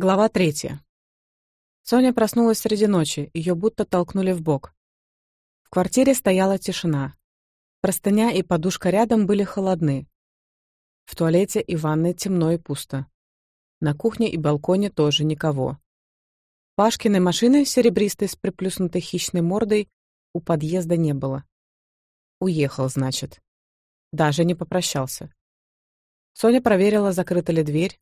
Глава третья. Соня проснулась среди ночи, ее будто толкнули в бок. В квартире стояла тишина. Простыня и подушка рядом были холодны. В туалете и ванной темно и пусто. На кухне и балконе тоже никого. Пашкиной машины, серебристой с приплюснутой хищной мордой, у подъезда не было. Уехал, значит. Даже не попрощался. Соня проверила, закрыта ли дверь,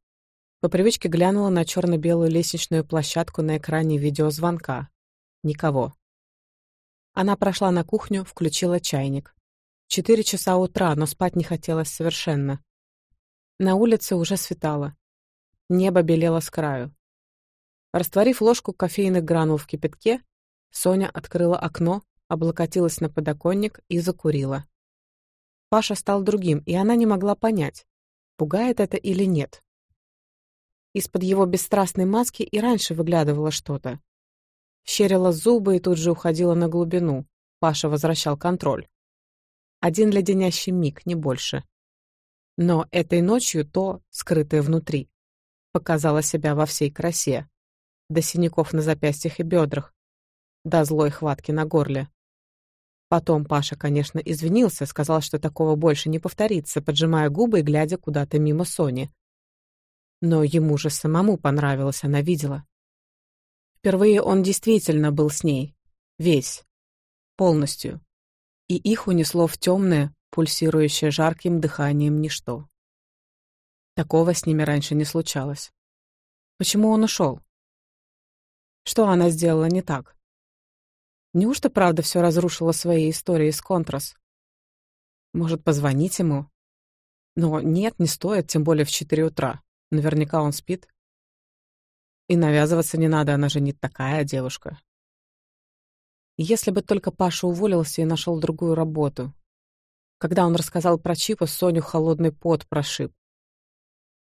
по привычке глянула на черно-белую лестничную площадку на экране видеозвонка. Никого. Она прошла на кухню, включила чайник. Четыре часа утра, но спать не хотелось совершенно. На улице уже светало. Небо белело с краю. Растворив ложку кофейных гранул в кипятке, Соня открыла окно, облокотилась на подоконник и закурила. Паша стал другим, и она не могла понять, пугает это или нет. Из-под его бесстрастной маски и раньше выглядывало что-то. Щерила зубы и тут же уходила на глубину. Паша возвращал контроль. Один леденящий миг, не больше. Но этой ночью то, скрытое внутри, показало себя во всей красе. До синяков на запястьях и бедрах, до злой хватки на горле. Потом Паша, конечно, извинился, сказал, что такого больше не повторится, поджимая губы и глядя куда-то мимо Сони но ему же самому понравилось, она видела. Впервые он действительно был с ней. Весь. Полностью. И их унесло в темное, пульсирующее жарким дыханием ничто. Такого с ними раньше не случалось. Почему он ушел? Что она сделала не так? Неужто правда все разрушила своей истории с Контрас? Может, позвонить ему? Но нет, не стоит, тем более в четыре утра. Наверняка он спит. И навязываться не надо, она же не такая девушка. Если бы только Паша уволился и нашел другую работу. Когда он рассказал про Чипа, Соню холодный пот прошиб.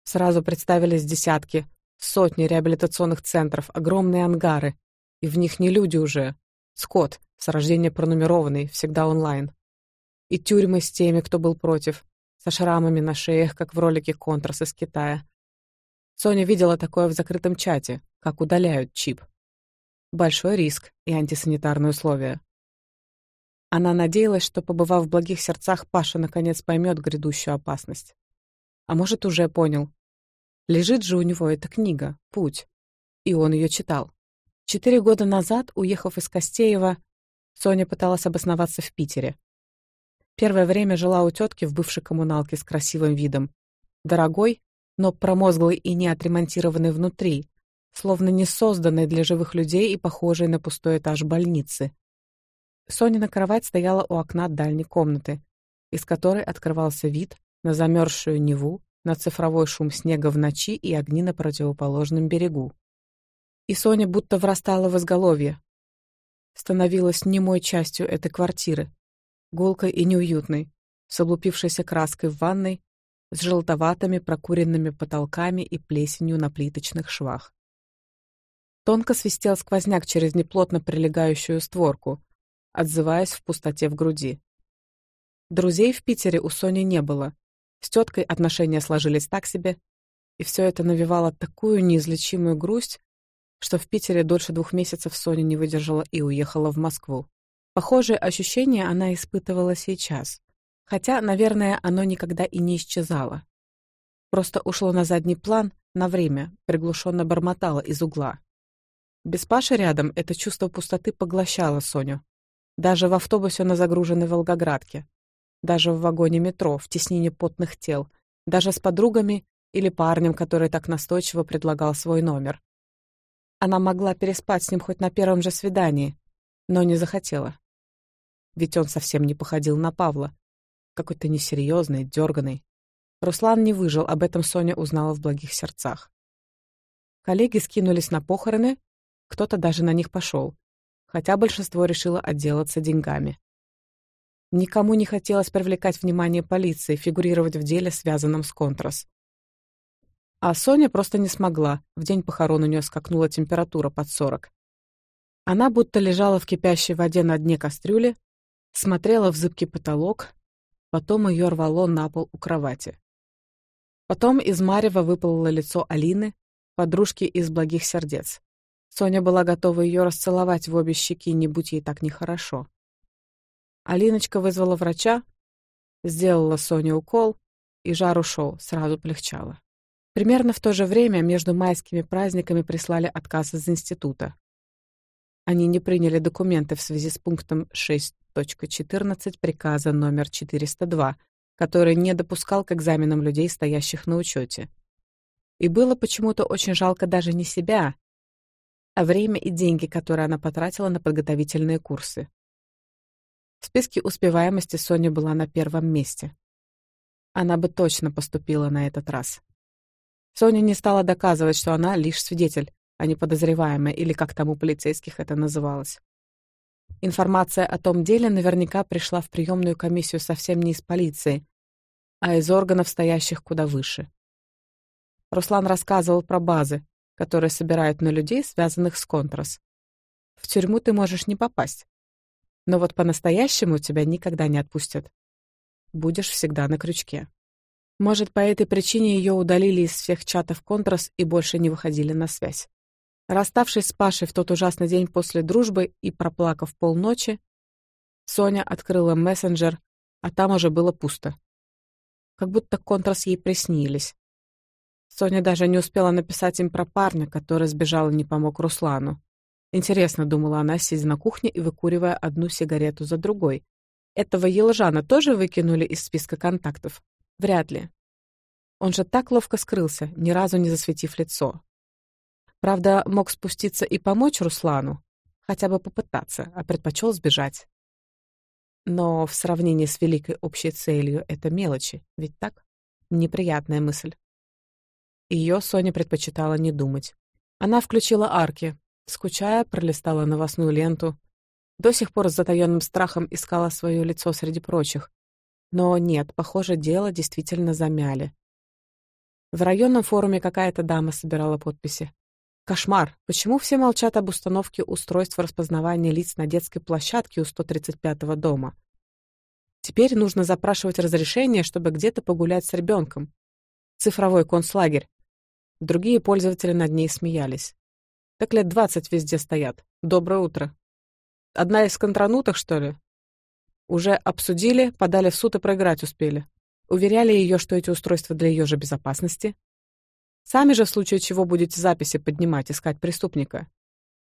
Сразу представились десятки, сотни реабилитационных центров, огромные ангары. И в них не люди уже. Скот, с рождения пронумерованный, всегда онлайн. И тюрьмы с теми, кто был против, со шрамами на шеях, как в ролике «Контрас» из Китая. Соня видела такое в закрытом чате, как удаляют чип. Большой риск и антисанитарные условия. Она надеялась, что, побывав в благих сердцах, Паша наконец поймет грядущую опасность. А может, уже понял. Лежит же у него эта книга «Путь», и он ее читал. Четыре года назад, уехав из Костеева, Соня пыталась обосноваться в Питере. Первое время жила у тетки в бывшей коммуналке с красивым видом. Дорогой, но промозглый и не отремонтированы внутри, словно не созданный для живых людей и похожий на пустой этаж больницы. Сонина кровать стояла у окна дальней комнаты, из которой открывался вид на замерзшую Неву, на цифровой шум снега в ночи и огни на противоположном берегу. И Соня будто врастала в изголовье, становилась немой частью этой квартиры, гулкой и неуютной, с облупившейся краской в ванной, с желтоватыми прокуренными потолками и плесенью на плиточных швах. Тонко свистел сквозняк через неплотно прилегающую створку, отзываясь в пустоте в груди. Друзей в Питере у Сони не было. С теткой отношения сложились так себе, и все это навевало такую неизлечимую грусть, что в Питере дольше двух месяцев Соня не выдержала и уехала в Москву. Похожие ощущения она испытывала сейчас. Хотя, наверное, оно никогда и не исчезало. Просто ушло на задний план на время, приглушенно бормотало из угла. Без Паши рядом это чувство пустоты поглощало Соню. Даже в автобусе на загруженной Волгоградке. Даже в вагоне метро, в теснине потных тел. Даже с подругами или парнем, который так настойчиво предлагал свой номер. Она могла переспать с ним хоть на первом же свидании, но не захотела. Ведь он совсем не походил на Павла, какой-то несерьезный, дерганый. Руслан не выжил, об этом Соня узнала в благих сердцах. Коллеги скинулись на похороны, кто-то даже на них пошел, хотя большинство решило отделаться деньгами. Никому не хотелось привлекать внимание полиции, фигурировать в деле, связанном с Контрас. А Соня просто не смогла, в день похорон у нее скакнула температура под 40. Она будто лежала в кипящей воде на дне кастрюли, смотрела в зыбкий потолок, Потом ее рвало на пол у кровати. Потом из Марева выпало лицо Алины, подружки из благих сердец. Соня была готова ее расцеловать в обе щеки, не будь ей так нехорошо. Алиночка вызвала врача, сделала Соне укол, и жар ушел, сразу полегчало. Примерно в то же время между майскими праздниками прислали отказ из института. Они не приняли документы в связи с пунктом 6 1.14 приказа номер 402, который не допускал к экзаменам людей, стоящих на учете. И было почему-то очень жалко даже не себя, а время и деньги, которые она потратила на подготовительные курсы. В списке успеваемости Соня была на первом месте. Она бы точно поступила на этот раз. Соня не стала доказывать, что она лишь свидетель, а не подозреваемая, или как там у полицейских это называлось. Информация о том деле наверняка пришла в приемную комиссию совсем не из полиции, а из органов, стоящих куда выше. Руслан рассказывал про базы, которые собирают на людей, связанных с Контрас. В тюрьму ты можешь не попасть. Но вот по-настоящему тебя никогда не отпустят. Будешь всегда на крючке. Может, по этой причине ее удалили из всех чатов Контрас и больше не выходили на связь. Расставшись с Пашей в тот ужасный день после дружбы и проплакав полночи, Соня открыла мессенджер, а там уже было пусто. Как будто контрас ей приснились. Соня даже не успела написать им про парня, который сбежал и не помог Руслану. Интересно, думала она, сидя на кухне и выкуривая одну сигарету за другой. Этого Елжана тоже выкинули из списка контактов? Вряд ли. Он же так ловко скрылся, ни разу не засветив лицо. Правда, мог спуститься и помочь Руслану, хотя бы попытаться, а предпочел сбежать. Но в сравнении с великой общей целью это мелочи, ведь так? Неприятная мысль. Ее Соня предпочитала не думать. Она включила арки, скучая, пролистала новостную ленту. До сих пор с затаённым страхом искала свое лицо среди прочих. Но нет, похоже, дело действительно замяли. В районном форуме какая-то дама собирала подписи. Кошмар! Почему все молчат об установке устройства распознавания лиц на детской площадке у 135-го дома? Теперь нужно запрашивать разрешение, чтобы где-то погулять с ребенком. Цифровой концлагерь. Другие пользователи над ней смеялись. Так лет двадцать везде стоят. Доброе утро. Одна из контрануток, что ли? Уже обсудили, подали в суд и проиграть успели. Уверяли ее, что эти устройства для ее же безопасности, Сами же в случае чего будете записи поднимать, искать преступника.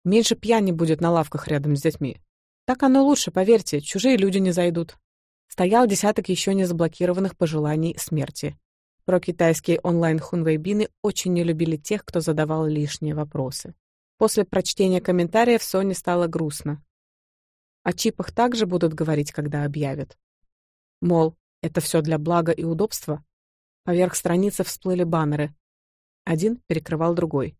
Меньше пьяни будет на лавках рядом с детьми. Так оно лучше, поверьте, чужие люди не зайдут. Стоял десяток еще не заблокированных пожеланий смерти. Про-китайские онлайн-хунвейбины очень не любили тех, кто задавал лишние вопросы. После прочтения комментариев Соне стало грустно. О чипах также будут говорить, когда объявят. Мол, это все для блага и удобства. Поверх страницы всплыли баннеры. Один перекрывал другой.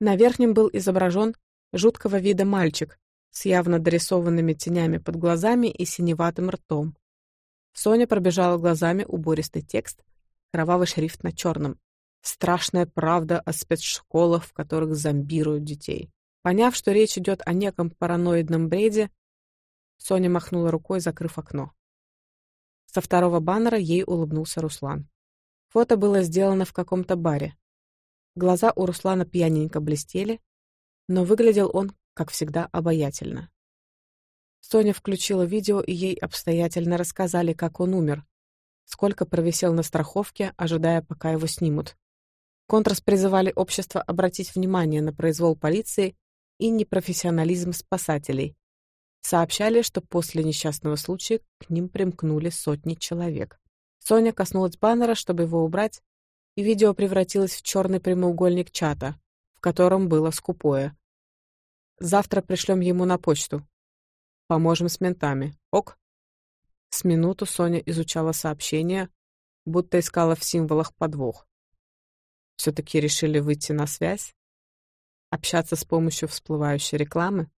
На верхнем был изображен жуткого вида мальчик с явно дорисованными тенями под глазами и синеватым ртом. Соня пробежала глазами убористый текст, кровавый шрифт на черном. Страшная правда о спецшколах, в которых зомбируют детей. Поняв, что речь идет о неком параноидном бреде, Соня махнула рукой, закрыв окно. Со второго баннера ей улыбнулся Руслан. Фото было сделано в каком-то баре. Глаза у Руслана пьяненько блестели, но выглядел он, как всегда, обаятельно. Соня включила видео, и ей обстоятельно рассказали, как он умер, сколько провисел на страховке, ожидая, пока его снимут. Контрас призывали общество обратить внимание на произвол полиции и непрофессионализм спасателей. Сообщали, что после несчастного случая к ним примкнули сотни человек. Соня коснулась баннера, чтобы его убрать, и видео превратилось в черный прямоугольник чата, в котором было скупое. «Завтра пришлем ему на почту. Поможем с ментами. Ок?» С минуту Соня изучала сообщение, будто искала в символах подвох. Все-таки решили выйти на связь? Общаться с помощью всплывающей рекламы?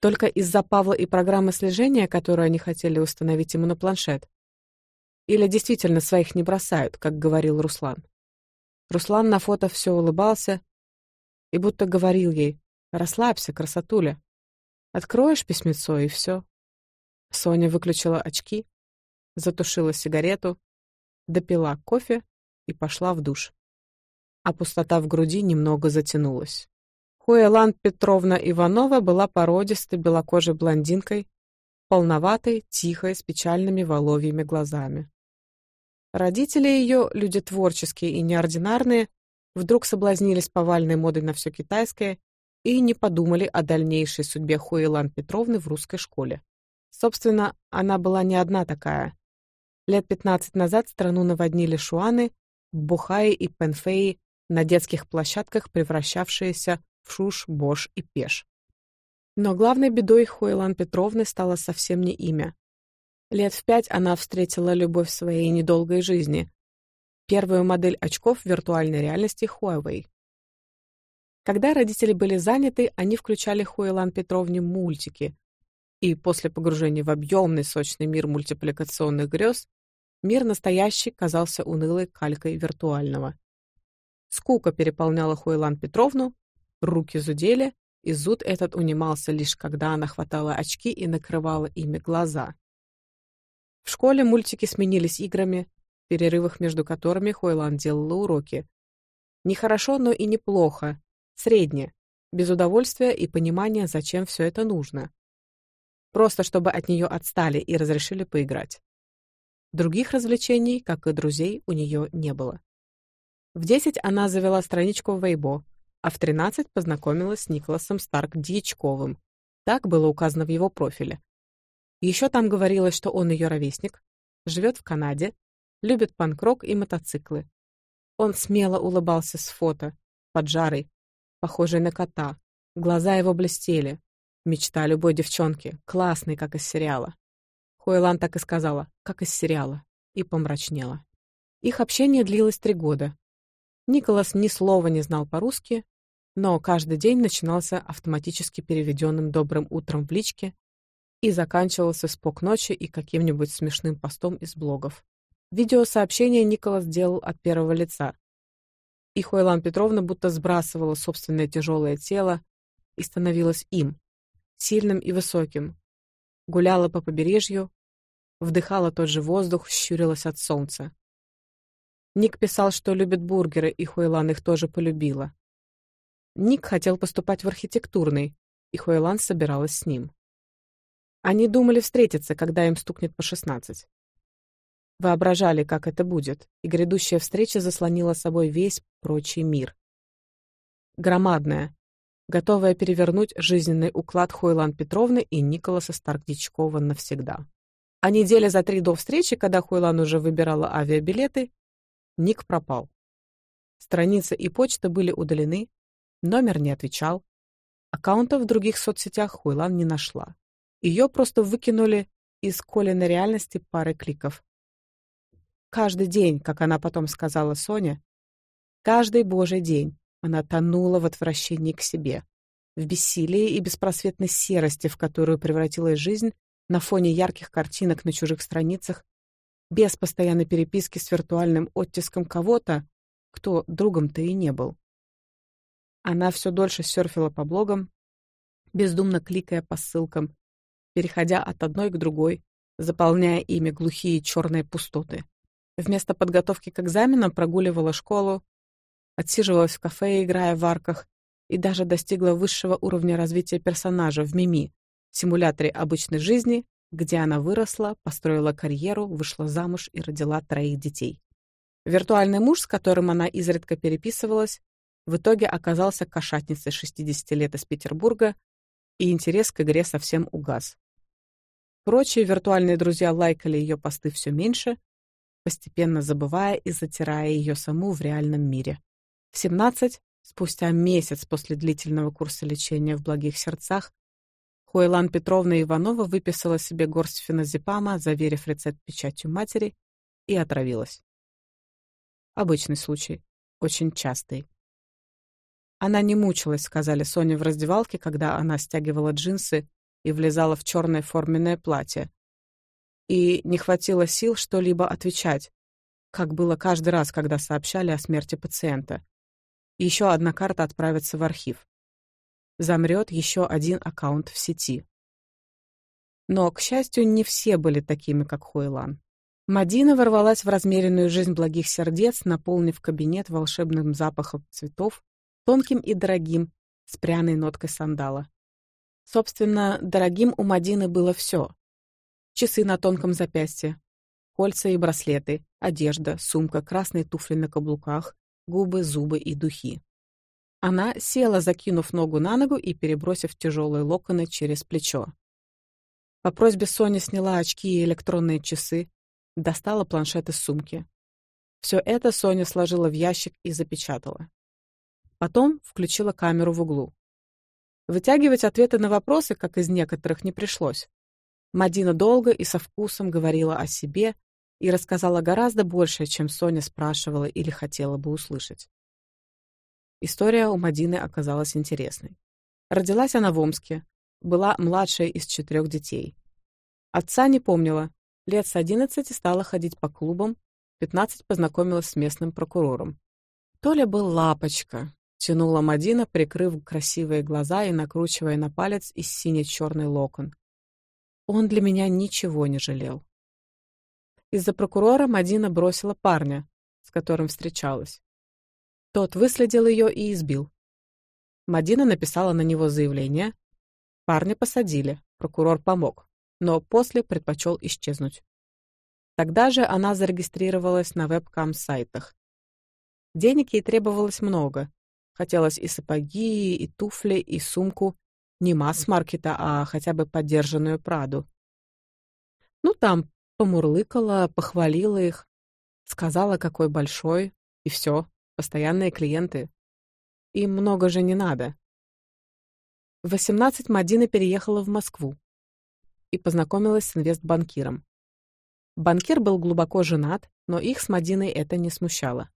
Только из-за Павла и программы слежения, которую они хотели установить ему на планшет, или действительно своих не бросают, как говорил Руслан. Руслан на фото все улыбался и будто говорил ей «Расслабься, красотуля. Откроешь письмецо, и все». Соня выключила очки, затушила сигарету, допила кофе и пошла в душ. А пустота в груди немного затянулась. Хуэлан Петровна Иванова была породистой белокожей блондинкой, полноватой, тихой, с печальными воловьими глазами. Родители ее, люди творческие и неординарные, вдруг соблазнились повальной модой на все китайское и не подумали о дальнейшей судьбе Хуэлан Петровны в русской школе. Собственно, она была не одна такая. Лет 15 назад страну наводнили шуаны, бухаи и пенфеи на детских площадках, превращавшиеся в шуш, бош и пеш. Но главной бедой Хуэлан Петровны стало совсем не имя. Лет в пять она встретила любовь своей недолгой жизни. Первую модель очков виртуальной реальности Huawei. Когда родители были заняты, они включали Хуэлан Петровне мультики. И после погружения в объемный сочный мир мультипликационных грез, мир настоящий казался унылой калькой виртуального. Скука переполняла Хуэлан Петровну, руки зудели, и зуд этот унимался лишь когда она хватала очки и накрывала ими глаза. В школе мультики сменились играми, в перерывах между которыми Хойланд делала уроки. Нехорошо, но и неплохо. Средне. Без удовольствия и понимания, зачем все это нужно. Просто чтобы от нее отстали и разрешили поиграть. Других развлечений, как и друзей, у нее не было. В 10 она завела страничку в Вейбо, а в 13 познакомилась с Николасом Старк Дьячковым. Так было указано в его профиле. Еще там говорилось, что он ее ровесник, живет в Канаде, любит панк-рок и мотоциклы. Он смело улыбался с фото, под жарой, похожий на кота. Глаза его блестели. Мечта любой девчонки, классный, как из сериала. Хойлан так и сказала, как из сериала, и помрачнела. Их общение длилось три года. Николас ни слова не знал по-русски, но каждый день начинался автоматически переведенным добрым утром в личке и заканчивался спок ночи и каким-нибудь смешным постом из блогов. Видеосообщение Николас делал от первого лица. И Хойлан Петровна будто сбрасывала собственное тяжелое тело и становилась им, сильным и высоким. Гуляла по побережью, вдыхала тот же воздух, щурилась от солнца. Ник писал, что любит бургеры, и Хойлан их тоже полюбила. Ник хотел поступать в архитектурный, и Хойлан собиралась с ним. Они думали встретиться, когда им стукнет по шестнадцать. Воображали, как это будет, и грядущая встреча заслонила собой весь прочий мир. Громадная, готовая перевернуть жизненный уклад Хойлан Петровны и Николаса Старкдичкова навсегда. А неделя за три до встречи, когда Хойлан уже выбирала авиабилеты, Ник пропал. Страница и почта были удалены, номер не отвечал, аккаунтов в других соцсетях Хойлан не нашла. Ее просто выкинули из Колиной реальности пары кликов. Каждый день, как она потом сказала Соне, каждый божий день она тонула в отвращении к себе, в бессилии и беспросветной серости, в которую превратилась жизнь на фоне ярких картинок на чужих страницах, без постоянной переписки с виртуальным оттиском кого-то, кто другом-то и не был. Она все дольше серфила по блогам, бездумно кликая по ссылкам, переходя от одной к другой, заполняя ими глухие черные пустоты. Вместо подготовки к экзаменам прогуливала школу, отсиживалась в кафе, играя в арках, и даже достигла высшего уровня развития персонажа в «Мими», симуляторе обычной жизни, где она выросла, построила карьеру, вышла замуж и родила троих детей. Виртуальный муж, с которым она изредка переписывалась, в итоге оказался кошатницей 60 лет из Петербурга, и интерес к игре совсем угас. Прочие виртуальные друзья лайкали ее посты все меньше, постепенно забывая и затирая ее саму в реальном мире. В 17, спустя месяц после длительного курса лечения в благих сердцах, Хуэлан Петровна Иванова выписала себе горсть феназепама, заверив рецепт печатью матери, и отравилась. Обычный случай, очень частый. Она не мучилась, сказали Соне в раздевалке, когда она стягивала джинсы и влезала в черное форменное платье. И не хватило сил что-либо отвечать, как было каждый раз, когда сообщали о смерти пациента. Еще одна карта отправится в архив. Замрет еще один аккаунт в сети. Но, к счастью, не все были такими, как Хойлан. Мадина ворвалась в размеренную жизнь благих сердец, наполнив кабинет волшебным запахом цветов, тонким и дорогим, с пряной ноткой сандала. Собственно, дорогим у Мадины было все. Часы на тонком запястье, кольца и браслеты, одежда, сумка, красные туфли на каблуках, губы, зубы и духи. Она села, закинув ногу на ногу и перебросив тяжелые локоны через плечо. По просьбе Сони сняла очки и электронные часы, достала планшет из сумки. Все это Соня сложила в ящик и запечатала. Потом включила камеру в углу. Вытягивать ответы на вопросы, как из некоторых, не пришлось. Мадина долго и со вкусом говорила о себе и рассказала гораздо больше, чем Соня спрашивала или хотела бы услышать. История у Мадины оказалась интересной. Родилась она в Омске, была младшая из четырех детей. Отца не помнила, лет с 11 стала ходить по клубам, 15 познакомилась с местным прокурором. Толя был лапочка, Тянула Мадина, прикрыв красивые глаза и накручивая на палец из сине-черный локон. Он для меня ничего не жалел. Из-за прокурора Мадина бросила парня, с которым встречалась. Тот выследил ее и избил. Мадина написала на него заявление. Парня посадили, прокурор помог, но после предпочел исчезнуть. Тогда же она зарегистрировалась на вебкам-сайтах. Денег ей требовалось много, Хотелось и сапоги, и туфли, и сумку. Не масс-маркета, а хотя бы подержанную Праду. Ну, там помурлыкала, похвалила их, сказала, какой большой, и все, постоянные клиенты. Им много же не надо. В 18 Мадина переехала в Москву и познакомилась с инвестбанкиром. Банкир был глубоко женат, но их с Мадиной это не смущало.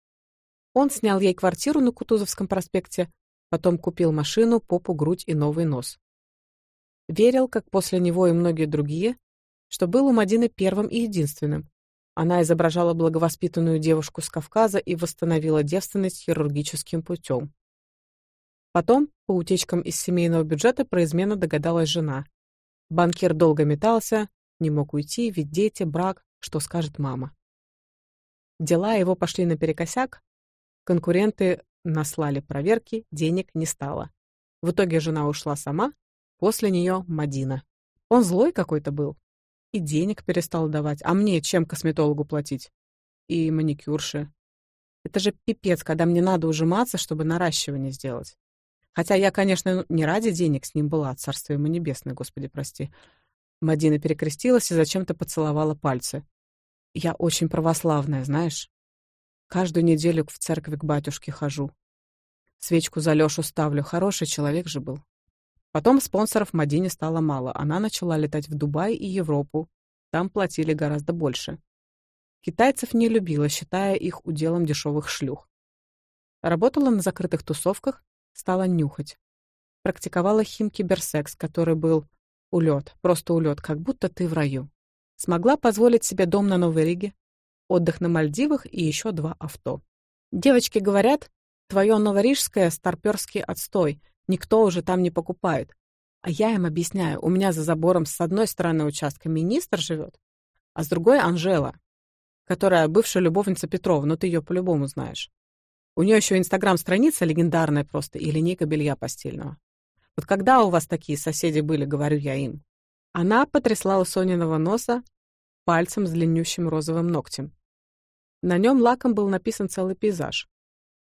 Он снял ей квартиру на Кутузовском проспекте, потом купил машину, попу, грудь и новый нос. Верил, как после него и многие другие, что был у Мадины первым и единственным. Она изображала благовоспитанную девушку с Кавказа и восстановила девственность хирургическим путем. Потом, по утечкам из семейного бюджета, произменно догадалась жена. Банкир долго метался, не мог уйти, ведь дети, брак, что скажет мама. Дела его пошли наперекосяк, Конкуренты наслали проверки, денег не стало. В итоге жена ушла сама, после нее Мадина. Он злой какой-то был. И денег перестал давать. А мне чем косметологу платить? И маникюрше. Это же пипец, когда мне надо ужиматься, чтобы наращивание сделать. Хотя я, конечно, не ради денег с ним была, царство ему небесное, господи, прости. Мадина перекрестилась и зачем-то поцеловала пальцы. Я очень православная, знаешь? Каждую неделю в церковь к батюшке хожу. Свечку за Лёшу ставлю, хороший человек же был. Потом спонсоров Мадине стало мало, она начала летать в Дубай и Европу, там платили гораздо больше. Китайцев не любила, считая их уделом дешевых шлюх. Работала на закрытых тусовках, стала нюхать. Практиковала химкиберсекс, который был улет, просто улет, как будто ты в раю. Смогла позволить себе дом на Новой Риге, отдых на Мальдивах и еще два авто. Девочки говорят, твое новорижское старперский отстой, никто уже там не покупает. А я им объясняю, у меня за забором с одной стороны участка министр живет, а с другой Анжела, которая бывшая любовница Петрова, но ты ее по-любому знаешь. У нее еще инстаграм-страница легендарная просто и линейка белья постельного. Вот когда у вас такие соседи были, говорю я им. Она потрясла у Сониного носа пальцем с длиннющим розовым ногтем. На нем лаком был написан целый пейзаж.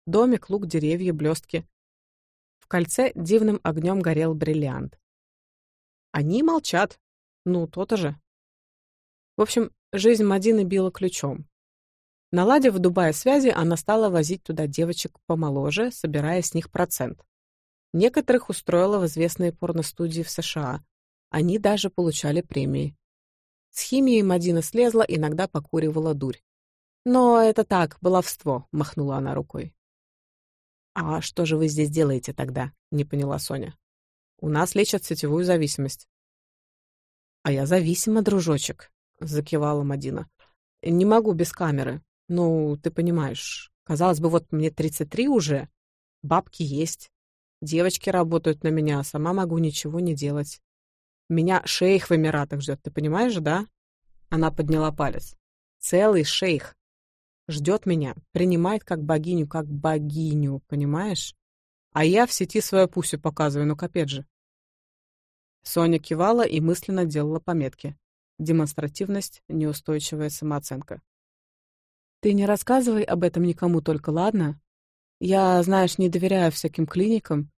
Домик, луг, деревья, блестки. В кольце дивным огнем горел бриллиант. Они молчат. Ну, то-то же. В общем, жизнь Мадины била ключом. Наладив в Дубае связи, она стала возить туда девочек помоложе, собирая с них процент. Некоторых устроила в известные порностудии в США. Они даже получали премии. С химией Мадина слезла, иногда покуривала дурь. Но это так, баловство», — махнула она рукой. «А что же вы здесь делаете тогда?» — не поняла Соня. «У нас лечат сетевую зависимость». «А я зависима, дружочек», — закивала Мадина. «Не могу без камеры. Ну, ты понимаешь, казалось бы, вот мне 33 уже, бабки есть, девочки работают на меня, а сама могу ничего не делать. Меня шейх в Эмиратах ждет, ты понимаешь, да?» Она подняла палец. «Целый шейх, ждет меня, принимает как богиню, как богиню, понимаешь? А я в сети свою пусю показываю, ну капец же. Соня кивала и мысленно делала пометки. Демонстративность, неустойчивая самооценка. «Ты не рассказывай об этом никому только, ладно? Я, знаешь, не доверяю всяким клиникам.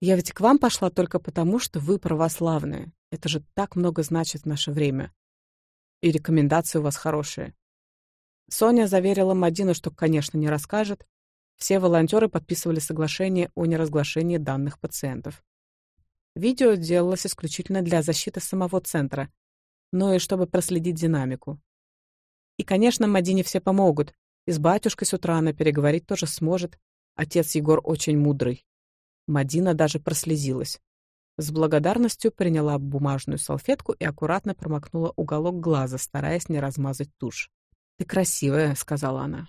Я ведь к вам пошла только потому, что вы православные. Это же так много значит в наше время. И рекомендации у вас хорошие. Соня заверила Мадину, что, конечно, не расскажет. Все волонтеры подписывали соглашение о неразглашении данных пациентов. Видео делалось исключительно для защиты самого центра, но и чтобы проследить динамику. И, конечно, Мадине все помогут. И с батюшкой с утра она переговорить тоже сможет. Отец Егор очень мудрый. Мадина даже прослезилась. С благодарностью приняла бумажную салфетку и аккуратно промокнула уголок глаза, стараясь не размазать тушь. «Ты красивая», — сказала она.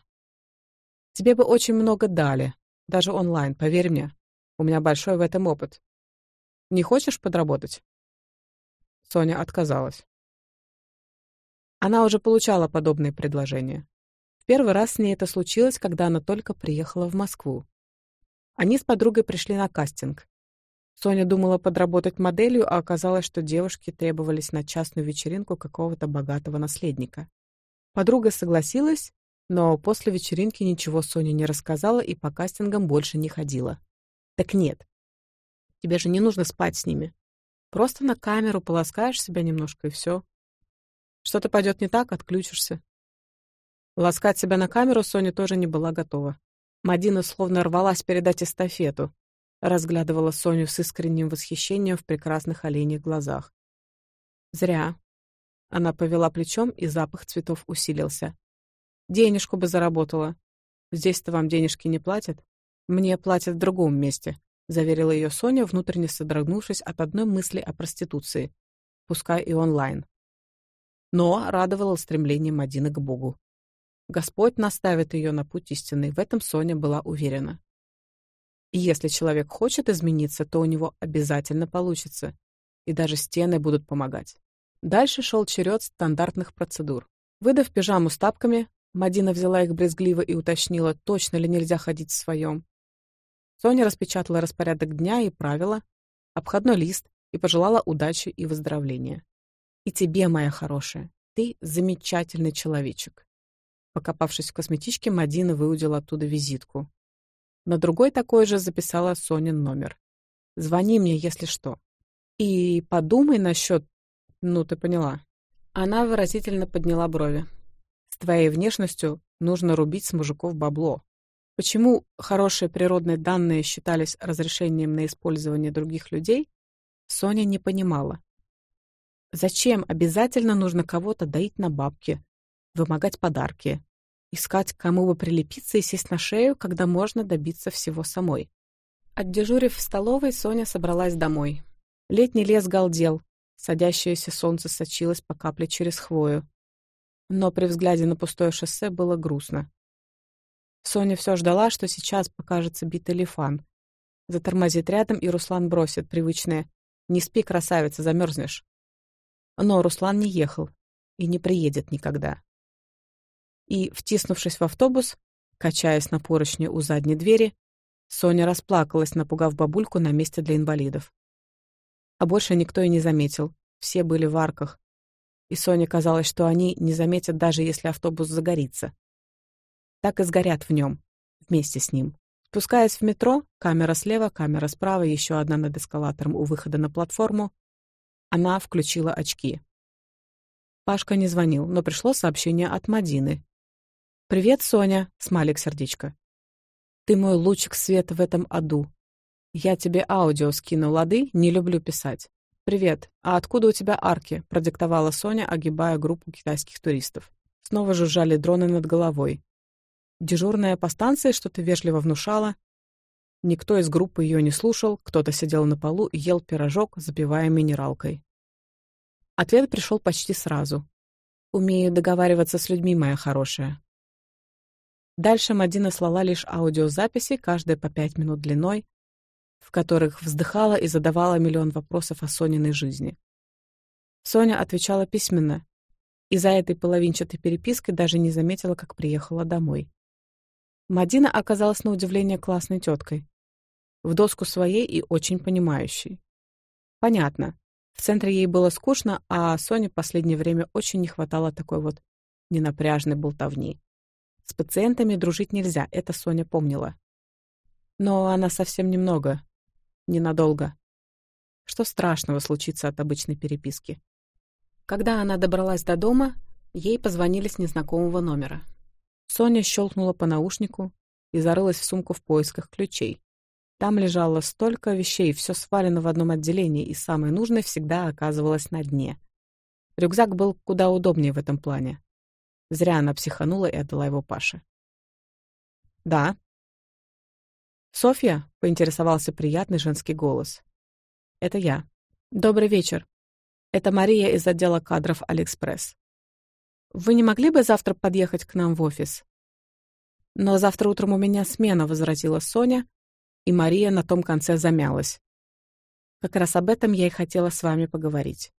«Тебе бы очень много дали, даже онлайн, поверь мне. У меня большой в этом опыт. Не хочешь подработать?» Соня отказалась. Она уже получала подобные предложения. В первый раз с ней это случилось, когда она только приехала в Москву. Они с подругой пришли на кастинг. Соня думала подработать моделью, а оказалось, что девушки требовались на частную вечеринку какого-то богатого наследника. Подруга согласилась, но после вечеринки ничего Соня не рассказала и по кастингам больше не ходила. Так нет. Тебе же не нужно спать с ними. Просто на камеру полоскаешь себя немножко и все. Что-то пойдет не так, отключишься. Ласкать себя на камеру Соня тоже не была готова. Мадина словно рвалась передать эстафету. Разглядывала Соню с искренним восхищением в прекрасных оленьих глазах. Зря. Она повела плечом, и запах цветов усилился. «Денежку бы заработала. Здесь-то вам денежки не платят. Мне платят в другом месте», — заверила ее Соня, внутренне содрогнувшись от одной мысли о проституции, пускай и онлайн. Но радовала стремление Мадины к Богу. Господь наставит ее на путь истины, в этом Соня была уверена. И если человек хочет измениться, то у него обязательно получится. И даже стены будут помогать. Дальше шел черед стандартных процедур. Выдав пижаму с тапками, Мадина взяла их брезгливо и уточнила, точно ли нельзя ходить в своем. Соня распечатала распорядок дня и правила, обходной лист и пожелала удачи и выздоровления. «И тебе, моя хорошая, ты замечательный человечек». Покопавшись в косметичке, Мадина выудила оттуда визитку. На другой такой же записала Сонин номер. «Звони мне, если что. И подумай насчет ну, ты поняла. Она выразительно подняла брови. С твоей внешностью нужно рубить с мужиков бабло. Почему хорошие природные данные считались разрешением на использование других людей, Соня не понимала. Зачем обязательно нужно кого-то доить на бабки, вымогать подарки, искать, кому бы прилепиться и сесть на шею, когда можно добиться всего самой? Отдежурив в столовой, Соня собралась домой. Летний лес галдел, Садящееся солнце сочилось по капле через хвою. Но при взгляде на пустое шоссе было грустно. Соня все ждала, что сейчас покажется битый лифан. Затормозит рядом, и Руслан бросит привычное «Не спи, красавица, замерзнешь». Но Руслан не ехал и не приедет никогда. И, втиснувшись в автобус, качаясь на поручне у задней двери, Соня расплакалась, напугав бабульку на месте для инвалидов а больше никто и не заметил. Все были в арках. И Соне казалось, что они не заметят, даже если автобус загорится. Так и сгорят в нем, вместе с ним. Спускаясь в метро, камера слева, камера справа, еще одна над эскалатором у выхода на платформу, она включила очки. Пашка не звонил, но пришло сообщение от Мадины. «Привет, Соня!» — смайлик сердечко. «Ты мой лучик света в этом аду. «Я тебе аудио скину, лады? Не люблю писать». «Привет. А откуда у тебя арки?» — продиктовала Соня, огибая группу китайских туристов. Снова жужжали дроны над головой. Дежурная по станции что-то вежливо внушала. Никто из группы ее не слушал, кто-то сидел на полу и ел пирожок, запивая минералкой. Ответ пришел почти сразу. «Умею договариваться с людьми, моя хорошая». Дальше Мадина слала лишь аудиозаписи, каждая по пять минут длиной, в которых вздыхала и задавала миллион вопросов о Сониной жизни. Соня отвечала письменно, и за этой половинчатой перепиской даже не заметила, как приехала домой. Мадина оказалась на удивление классной теткой, в доску своей и очень понимающей. Понятно, в центре ей было скучно, а Соне в последнее время очень не хватало такой вот ненапряжной болтовни. С пациентами дружить нельзя, это Соня помнила. Но она совсем немного, ненадолго. Что страшного случится от обычной переписки? Когда она добралась до дома, ей позвонили с незнакомого номера. Соня щелкнула по наушнику и зарылась в сумку в поисках ключей. Там лежало столько вещей, все свалено в одном отделении, и самое нужное всегда оказывалось на дне. Рюкзак был куда удобнее в этом плане. Зря она психанула и отдала его Паше. «Да», «Софья?» — поинтересовался приятный женский голос. «Это я. Добрый вечер. Это Мария из отдела кадров Алиэкспресс. Вы не могли бы завтра подъехать к нам в офис?» «Но завтра утром у меня смена», — возразила Соня, и Мария на том конце замялась. «Как раз об этом я и хотела с вами поговорить».